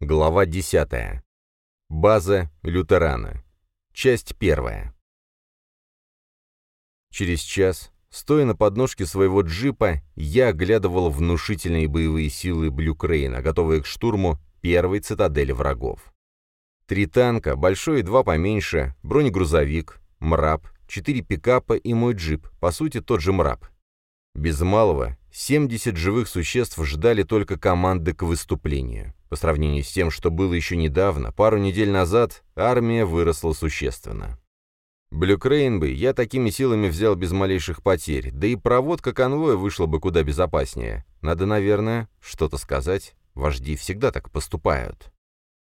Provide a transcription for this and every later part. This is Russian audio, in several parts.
Глава 10. База Лютерана. Часть первая. Через час, стоя на подножке своего джипа, я оглядывал внушительные боевые силы Блюкрейна, готовые к штурму первой цитадели врагов. Три танка, большой и два поменьше, бронегрузовик, МРАП, четыре пикапа и мой джип, по сути тот же МРАП. Без малого 70 живых существ ждали только команды к выступлению. По сравнению с тем, что было еще недавно, пару недель назад, армия выросла существенно. Блюкрейн бы я такими силами взял без малейших потерь, да и проводка конвоя вышла бы куда безопаснее. Надо, наверное, что-то сказать. Вожди всегда так поступают.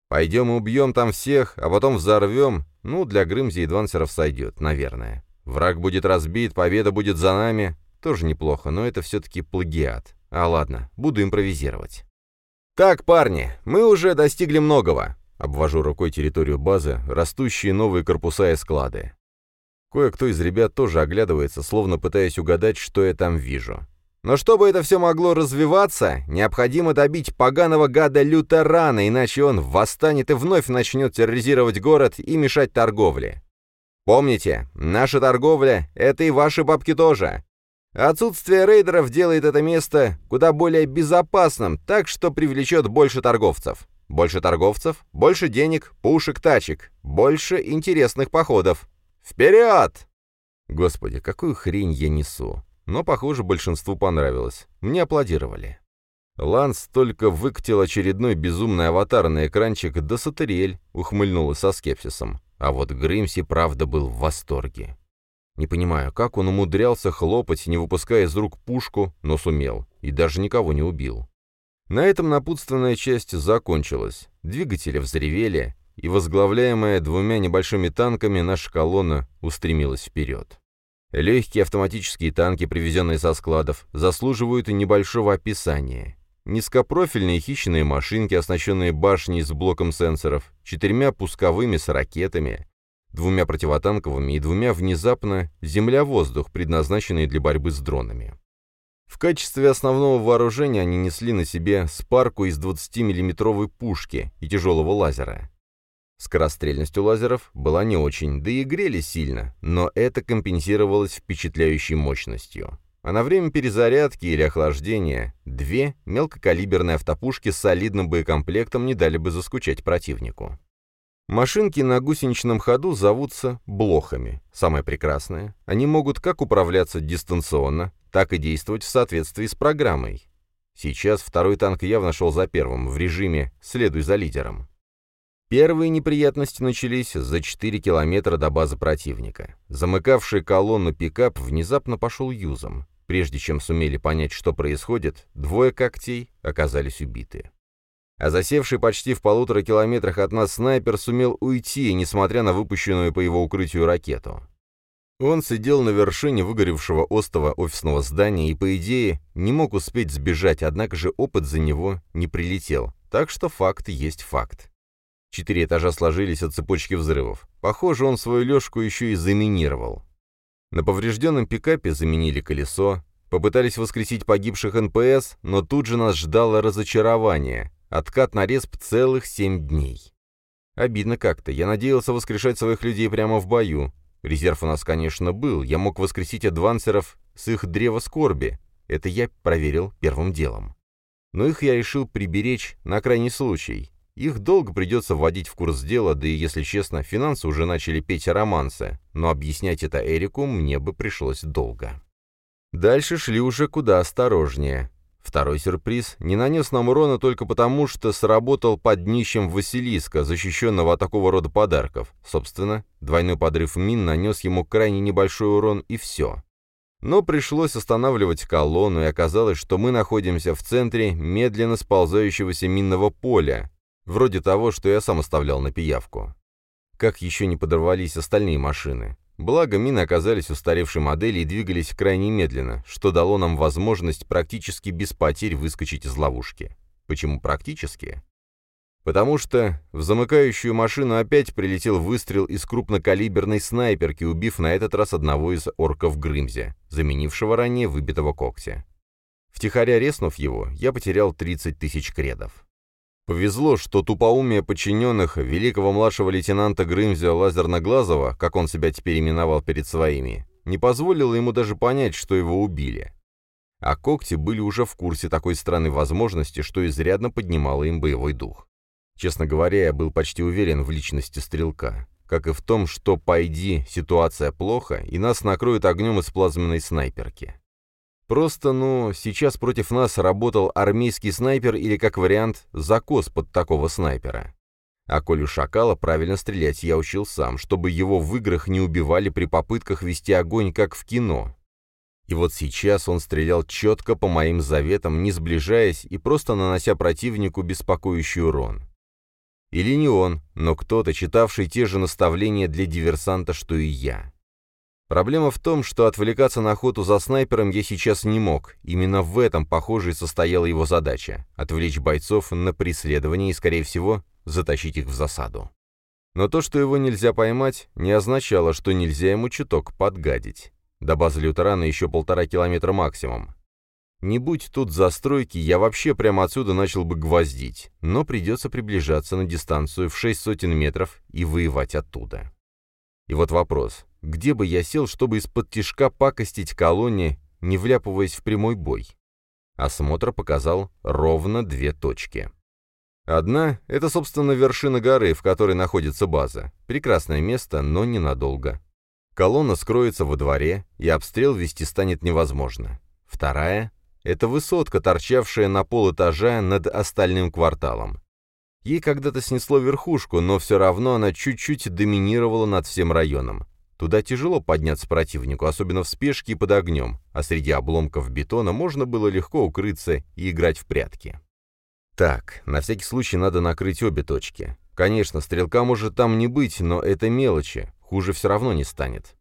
Пойдем и убьем там всех, а потом взорвем. Ну, для Грымзи и Двансеров сойдет, наверное. Враг будет разбит, победа будет за нами. Тоже неплохо, но это все-таки плагиат. А ладно, буду импровизировать. «Так, парни, мы уже достигли многого», — обвожу рукой территорию базы, растущие новые корпуса и склады. Кое-кто из ребят тоже оглядывается, словно пытаясь угадать, что я там вижу. Но чтобы это все могло развиваться, необходимо добить поганого гада Лютерана, иначе он восстанет и вновь начнет терроризировать город и мешать торговле. Помните, наша торговля — это и ваши бабки тоже. Отсутствие рейдеров делает это место куда более безопасным, так что привлечет больше торговцев. Больше торговцев, больше денег, пушек, тачек, больше интересных походов. Вперед! Господи, какую хрень я несу. Но, похоже, большинству понравилось. Мне аплодировали. Ланс только выкатил очередной безумный аватар на экранчик, да Сатериэль ухмыльнулась со скепсисом. А вот Грымси правда был в восторге. Не понимаю, как он умудрялся хлопать, не выпуская из рук пушку, но сумел, и даже никого не убил. На этом напутственная часть закончилась. Двигатели взревели, и возглавляемая двумя небольшими танками наша колонна устремилась вперед. Легкие автоматические танки, привезенные со складов, заслуживают небольшого описания. Низкопрофильные хищные машинки, оснащенные башней с блоком сенсоров, четырьмя пусковыми с ракетами, двумя противотанковыми и двумя внезапно земля-воздух, предназначенные для борьбы с дронами. В качестве основного вооружения они несли на себе спарку из 20-миллиметровой пушки и тяжелого лазера. Скорострельность у лазеров была не очень, да и грели сильно, но это компенсировалось впечатляющей мощностью. А на время перезарядки или охлаждения две мелкокалиберные автопушки с солидным боекомплектом не дали бы заскучать противнику. Машинки на гусеничном ходу зовутся блохами. Самое прекрасное, они могут как управляться дистанционно, так и действовать в соответствии с программой. Сейчас второй танк явно шел за первым, в режиме «следуй за лидером». Первые неприятности начались за 4 километра до базы противника. Замыкавший колонну пикап внезапно пошел юзом. Прежде чем сумели понять, что происходит, двое когтей оказались убиты. А засевший почти в полутора километрах от нас снайпер сумел уйти, несмотря на выпущенную по его укрытию ракету. Он сидел на вершине выгоревшего остова офисного здания и, по идее, не мог успеть сбежать, однако же опыт за него не прилетел, так что факт есть факт. Четыре этажа сложились от цепочки взрывов. Похоже, он свою лёжку еще и заминировал. На поврежденном пикапе заменили колесо, попытались воскресить погибших НПС, но тут же нас ждало разочарование. Откат на респ целых семь дней. Обидно как-то. Я надеялся воскрешать своих людей прямо в бою. Резерв у нас, конечно, был. Я мог воскресить адвансеров с их древа скорби. Это я проверил первым делом. Но их я решил приберечь на крайний случай. Их долго придется вводить в курс дела, да и, если честно, финансы уже начали петь романсы, но объяснять это Эрику мне бы пришлось долго. Дальше шли уже куда осторожнее. Второй сюрприз не нанес нам урона только потому, что сработал под днищем Василиска, защищенного от такого рода подарков. Собственно, двойной подрыв мин нанес ему крайне небольшой урон и все. Но пришлось останавливать колонну, и оказалось, что мы находимся в центре медленно сползающегося минного поля, вроде того, что я сам оставлял на пиявку. Как еще не подорвались остальные машины. Благо, мины оказались устаревшей модели и двигались крайне медленно, что дало нам возможность практически без потерь выскочить из ловушки. Почему практически? Потому что в замыкающую машину опять прилетел выстрел из крупнокалиберной снайперки, убив на этот раз одного из орков Грымзе, заменившего ранее выбитого когтя. Втихаря резнув его, я потерял 30 тысяч кредов. Повезло, что тупоумие подчиненных великого младшего лейтенанта Грымзия Лазерноглазова, как он себя теперь именовал перед своими, не позволило ему даже понять, что его убили. А когти были уже в курсе такой странной возможности, что изрядно поднимало им боевой дух. Честно говоря, я был почти уверен в личности стрелка, как и в том, что, пойди, ситуация плохо, и нас накроют огнем из плазменной снайперки. Просто, ну, сейчас против нас работал армейский снайпер или, как вариант, закос под такого снайпера. А Колю Шакала правильно стрелять я учил сам, чтобы его в играх не убивали при попытках вести огонь, как в кино. И вот сейчас он стрелял четко по моим заветам, не сближаясь и просто нанося противнику беспокоящий урон. Или не он, но кто-то, читавший те же наставления для диверсанта, что и я. Проблема в том, что отвлекаться на охоту за снайпером я сейчас не мог. Именно в этом, похоже, и состояла его задача — отвлечь бойцов на преследование и, скорее всего, затащить их в засаду. Но то, что его нельзя поймать, не означало, что нельзя ему чуток подгадить. До базы лютерана еще полтора километра максимум. Не будь тут застройки, я вообще прямо отсюда начал бы гвоздить, но придется приближаться на дистанцию в шесть сотен метров и воевать оттуда. И вот вопрос, где бы я сел, чтобы из-под тишка пакостить колонне, не вляпываясь в прямой бой? Осмотр показал ровно две точки. Одна — это, собственно, вершина горы, в которой находится база. Прекрасное место, но ненадолго. Колонна скроется во дворе, и обстрел вести станет невозможно. Вторая — это высотка, торчавшая на полэтажа над остальным кварталом. Ей когда-то снесло верхушку, но все равно она чуть-чуть доминировала над всем районом. Туда тяжело подняться противнику, особенно в спешке и под огнем, а среди обломков бетона можно было легко укрыться и играть в прятки. Так, на всякий случай надо накрыть обе точки. Конечно, стрелка может там не быть, но это мелочи, хуже все равно не станет.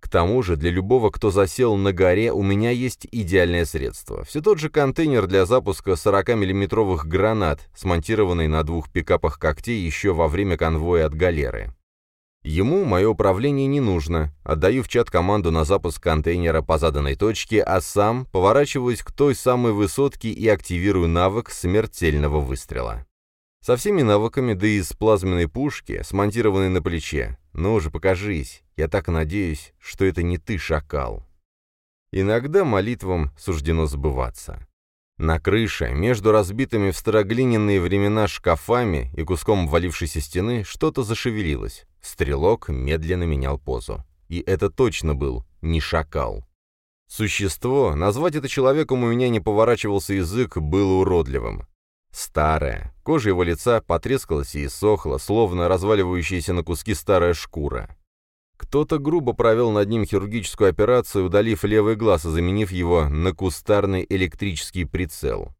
К тому же, для любого, кто засел на горе, у меня есть идеальное средство. Все тот же контейнер для запуска 40-миллиметровых гранат, смонтированный на двух пикапах когтей еще во время конвоя от галеры. Ему мое управление не нужно. Отдаю в чат команду на запуск контейнера по заданной точке, а сам поворачиваюсь к той самой высотке и активирую навык смертельного выстрела. Со всеми навыками, да и с плазменной пушки, смонтированной на плече. Ну уже покажись. Я так надеюсь, что это не ты, шакал. Иногда молитвам суждено сбываться. На крыше, между разбитыми в староглиняные времена шкафами и куском валившейся стены, что-то зашевелилось. Стрелок медленно менял позу. И это точно был не шакал. Существо, назвать это человеком у меня не поворачивался язык, было уродливым. Старое, кожа его лица потрескалась и иссохла, словно разваливающаяся на куски старая шкура. Кто-то грубо провел над ним хирургическую операцию, удалив левый глаз и заменив его на кустарный электрический прицел.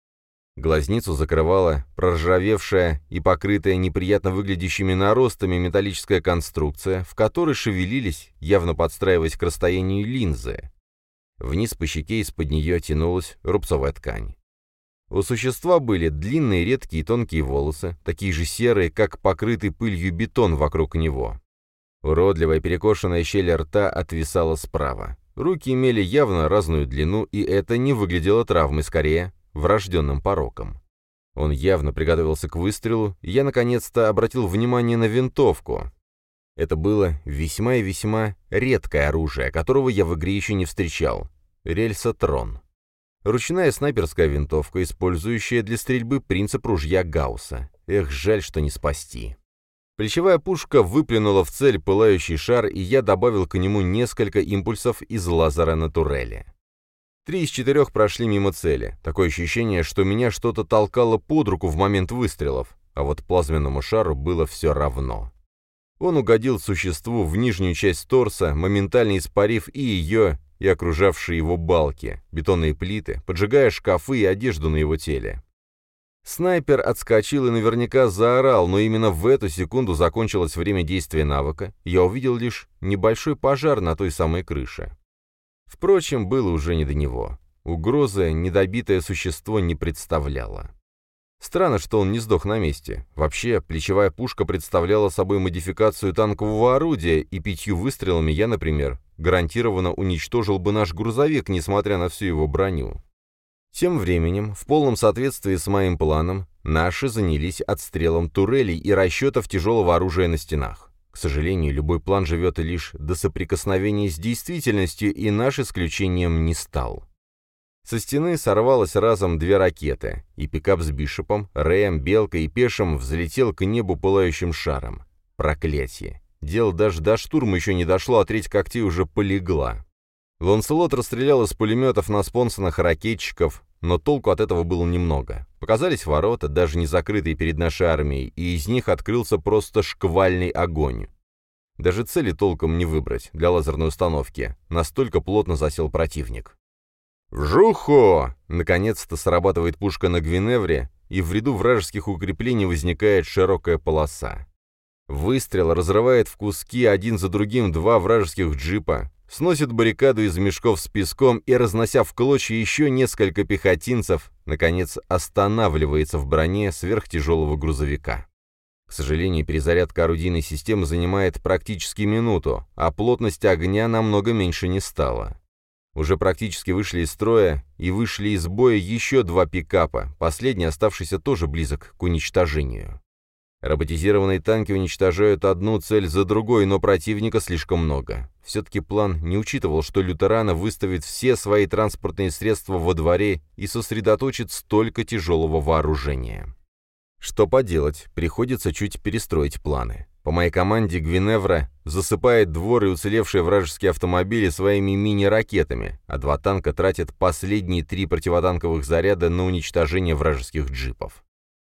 Глазницу закрывала проржавевшая и покрытая неприятно выглядящими наростами металлическая конструкция, в которой шевелились, явно подстраиваясь к расстоянию линзы. Вниз по щеке из-под нее тянулась рубцовая ткань. У существа были длинные редкие тонкие волосы, такие же серые, как покрытый пылью бетон вокруг него. Уродливая перекошенная щель рта отвисала справа. Руки имели явно разную длину, и это не выглядело травмой, скорее, врожденным пороком. Он явно приготовился к выстрелу, и я наконец-то обратил внимание на винтовку. Это было весьма и весьма редкое оружие, которого я в игре еще не встречал. Рельсотрон. Ручная снайперская винтовка, использующая для стрельбы принцип ружья Гаусса. Эх, жаль, что не спасти. Плечевая пушка выплюнула в цель пылающий шар, и я добавил к нему несколько импульсов из лазера на турели. Три из четырех прошли мимо цели. Такое ощущение, что меня что-то толкало под руку в момент выстрелов, а вот плазменному шару было все равно. Он угодил существу в нижнюю часть торса, моментально испарив и ее, и окружавшие его балки, бетонные плиты, поджигая шкафы и одежду на его теле. Снайпер отскочил и наверняка заорал, но именно в эту секунду закончилось время действия навыка, я увидел лишь небольшой пожар на той самой крыше. Впрочем, было уже не до него. Угрозы недобитое существо не представляло. Странно, что он не сдох на месте. Вообще, плечевая пушка представляла собой модификацию танкового орудия, и пятью выстрелами я, например, гарантированно уничтожил бы наш грузовик, несмотря на всю его броню. Тем временем, в полном соответствии с моим планом, наши занялись отстрелом турелей и расчетов тяжелого оружия на стенах. К сожалению, любой план живет лишь до соприкосновения с действительностью, и наш исключением не стал. Со стены сорвалось разом две ракеты, и пикап с Бишопом, Рэем, Белкой и Пешем взлетел к небу пылающим шаром. Проклятие. Дело даже до штурма еще не дошло, а треть когтей уже полегла. Ланселот расстрелял из пулеметов на спонсорных ракетчиков, но толку от этого было немного. Показались ворота, даже не закрытые перед нашей армией, и из них открылся просто шквальный огонь. Даже цели толком не выбрать для лазерной установки, настолько плотно засел противник. «Вжухо!» Наконец-то срабатывает пушка на Гвиневре, и в ряду вражеских укреплений возникает широкая полоса. Выстрел разрывает в куски один за другим два вражеских джипа, сносит баррикаду из мешков с песком и, разнося в клочья еще несколько пехотинцев, наконец останавливается в броне сверхтяжелого грузовика. К сожалению, перезарядка орудийной системы занимает практически минуту, а плотность огня намного меньше не стала. Уже практически вышли из строя, и вышли из боя еще два пикапа, последний оставшийся тоже близок к уничтожению. Роботизированные танки уничтожают одну цель за другой, но противника слишком много. Все-таки план не учитывал, что лютерана выставит все свои транспортные средства во дворе и сосредоточит столько тяжелого вооружения. Что поделать, приходится чуть перестроить планы. По моей команде Гвиневра засыпает двор и уцелевшие вражеские автомобили своими мини-ракетами, а два танка тратят последние три противотанковых заряда на уничтожение вражеских джипов.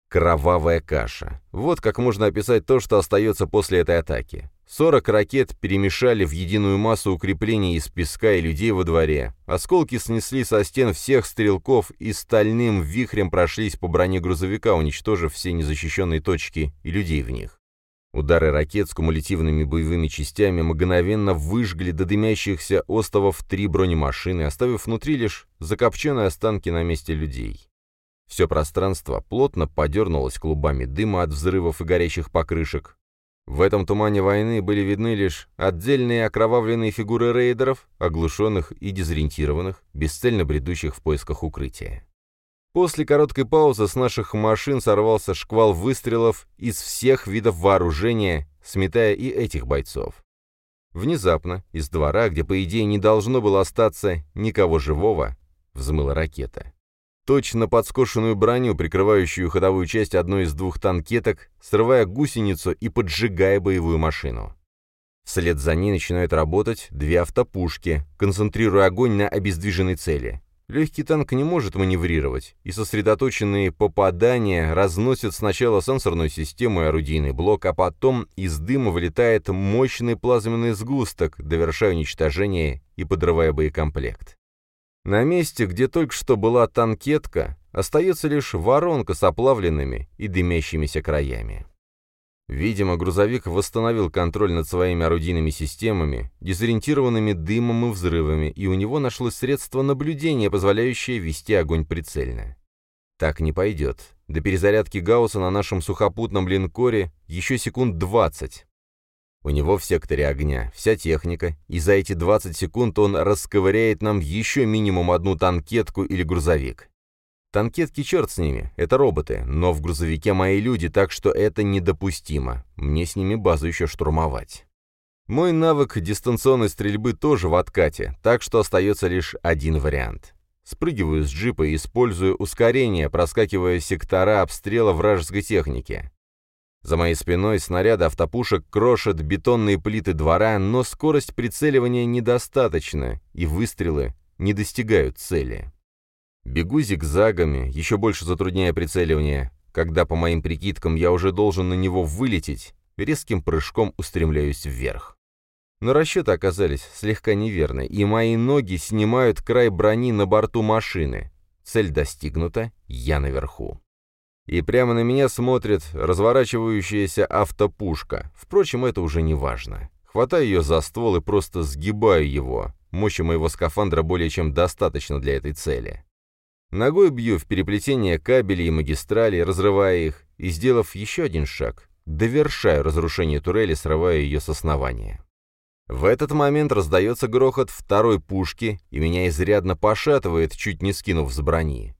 Кровавая каша. Вот как можно описать то, что остается после этой атаки. 40 ракет перемешали в единую массу укреплений из песка и людей во дворе. Осколки снесли со стен всех стрелков и стальным вихрем прошлись по броне грузовика, уничтожив все незащищенные точки и людей в них. Удары ракет с кумулятивными боевыми частями мгновенно выжгли до дымящихся остовов три бронемашины, оставив внутри лишь закопченные останки на месте людей. Все пространство плотно подернулось клубами дыма от взрывов и горящих покрышек. В этом тумане войны были видны лишь отдельные окровавленные фигуры рейдеров, оглушенных и дезориентированных, бесцельно бредущих в поисках укрытия. После короткой паузы с наших машин сорвался шквал выстрелов из всех видов вооружения, сметая и этих бойцов. Внезапно из двора, где, по идее, не должно было остаться никого живого, взмыла ракета. Точно под скошенную броню, прикрывающую ходовую часть одной из двух танкеток, срывая гусеницу и поджигая боевую машину. Вслед за ней начинают работать две автопушки, концентрируя огонь на обездвиженной цели. Легкий танк не может маневрировать, и сосредоточенные попадания разносят сначала сенсорную систему и орудийный блок, а потом из дыма вылетает мощный плазменный сгусток, довершая уничтожение и подрывая боекомплект. На месте, где только что была танкетка, остается лишь воронка с оплавленными и дымящимися краями. Видимо, грузовик восстановил контроль над своими орудийными системами, дезориентированными дымом и взрывами, и у него нашлось средство наблюдения, позволяющее вести огонь прицельно. Так не пойдет. До перезарядки Гаусса на нашем сухопутном линкоре еще секунд 20. У него в секторе огня вся техника, и за эти 20 секунд он расковыряет нам еще минимум одну танкетку или грузовик. Танкетки черт с ними, это роботы, но в грузовике мои люди, так что это недопустимо. Мне с ними базу еще штурмовать. Мой навык дистанционной стрельбы тоже в откате, так что остается лишь один вариант. Спрыгиваю с джипа и использую ускорение, проскакивая сектора обстрела вражеской техники. За моей спиной снаряды автопушек крошат бетонные плиты двора, но скорость прицеливания недостаточна, и выстрелы не достигают цели. Бегу зигзагами, еще больше затрудняя прицеливание. Когда, по моим прикидкам, я уже должен на него вылететь, резким прыжком устремляюсь вверх. Но расчеты оказались слегка неверны, и мои ноги снимают край брони на борту машины. Цель достигнута, я наверху. И прямо на меня смотрит разворачивающаяся автопушка. Впрочем, это уже не важно. Хватаю ее за ствол и просто сгибаю его. Мощи моего скафандра более чем достаточно для этой цели. Ногой бью в переплетение кабелей и магистралей, разрывая их, и, сделав еще один шаг, довершаю разрушение турели, срывая ее с основания. В этот момент раздается грохот второй пушки, и меня изрядно пошатывает, чуть не скинув с брони.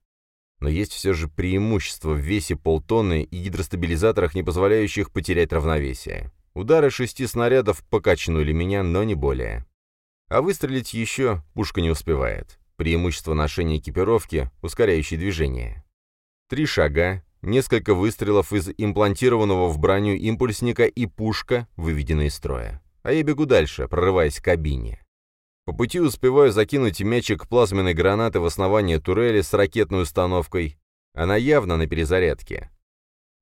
Но есть все же преимущество в весе полтонны и гидростабилизаторах, не позволяющих потерять равновесие. Удары шести снарядов покачнули меня, но не более. А выстрелить еще пушка не успевает. Преимущество ношения экипировки, ускоряющей движение. Три шага, несколько выстрелов из имплантированного в броню импульсника и пушка, выведенная из строя. А я бегу дальше, прорываясь к кабине. По пути успеваю закинуть мячик плазменной гранаты в основание турели с ракетной установкой. Она явно на перезарядке.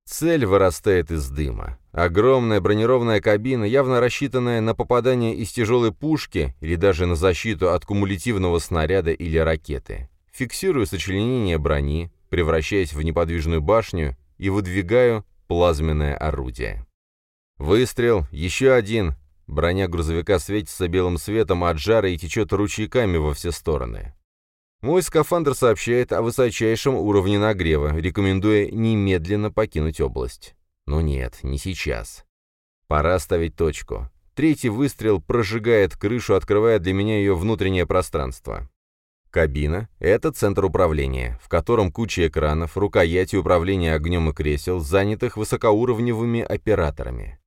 Цель вырастает из дыма. Огромная бронированная кабина, явно рассчитанная на попадание из тяжелой пушки или даже на защиту от кумулятивного снаряда или ракеты. Фиксирую сочленение брони, превращаясь в неподвижную башню и выдвигаю плазменное орудие. Выстрел, еще один, Броня грузовика светится белым светом от жара и течет ручейками во все стороны. Мой скафандр сообщает о высочайшем уровне нагрева, рекомендуя немедленно покинуть область. Но нет, не сейчас. Пора ставить точку. Третий выстрел прожигает крышу, открывая для меня ее внутреннее пространство. Кабина — это центр управления, в котором куча экранов, рукояти управления огнем и кресел, занятых высокоуровневыми операторами.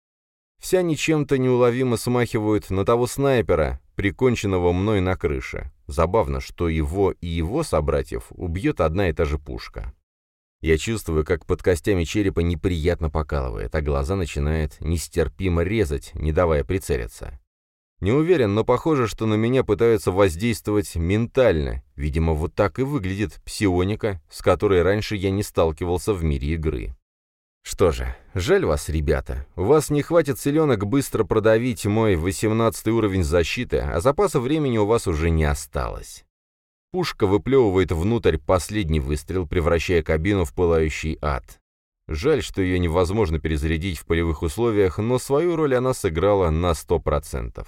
Все они чем-то неуловимо смахивают на того снайпера, приконченного мной на крыше. Забавно, что его и его собратьев убьет одна и та же пушка. Я чувствую, как под костями черепа неприятно покалывает, а глаза начинает нестерпимо резать, не давая прицелиться. Не уверен, но похоже, что на меня пытаются воздействовать ментально. Видимо, вот так и выглядит псионика, с которой раньше я не сталкивался в мире игры. Что же, жаль вас, ребята. У вас не хватит селенок быстро продавить мой 18 уровень защиты, а запаса времени у вас уже не осталось. Пушка выплевывает внутрь последний выстрел, превращая кабину в пылающий ад. Жаль, что ее невозможно перезарядить в полевых условиях, но свою роль она сыграла на 100%.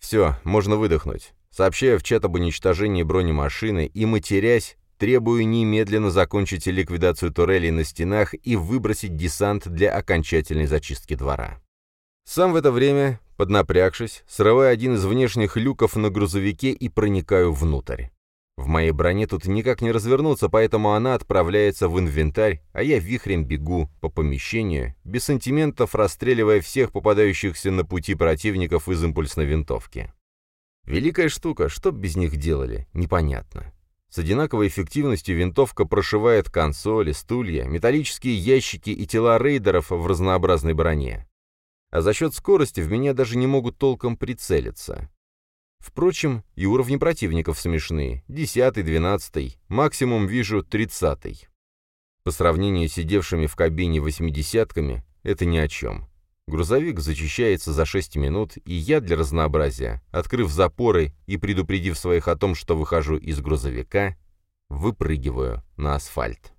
Все, можно выдохнуть. Сообщаю в чат об уничтожении бронемашины и, матерясь, Требую немедленно закончить ликвидацию турелей на стенах и выбросить десант для окончательной зачистки двора. Сам в это время, поднапрягшись, срываю один из внешних люков на грузовике и проникаю внутрь. В моей броне тут никак не развернуться, поэтому она отправляется в инвентарь, а я вихрем бегу по помещению, без сантиментов расстреливая всех попадающихся на пути противников из импульсной винтовки. Великая штука, что без них делали, непонятно. С одинаковой эффективностью винтовка прошивает консоли, стулья, металлические ящики и тела рейдеров в разнообразной броне. А за счет скорости в меня даже не могут толком прицелиться. Впрочем, и уровни противников смешные. Десятый, двенадцатый, максимум вижу тридцатый. По сравнению с сидевшими в кабине восьмидесятками, это ни о чем. Грузовик зачищается за 6 минут, и я для разнообразия, открыв запоры и предупредив своих о том, что выхожу из грузовика, выпрыгиваю на асфальт.